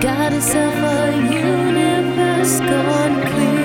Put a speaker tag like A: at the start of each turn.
A: got itself a universe gone clear.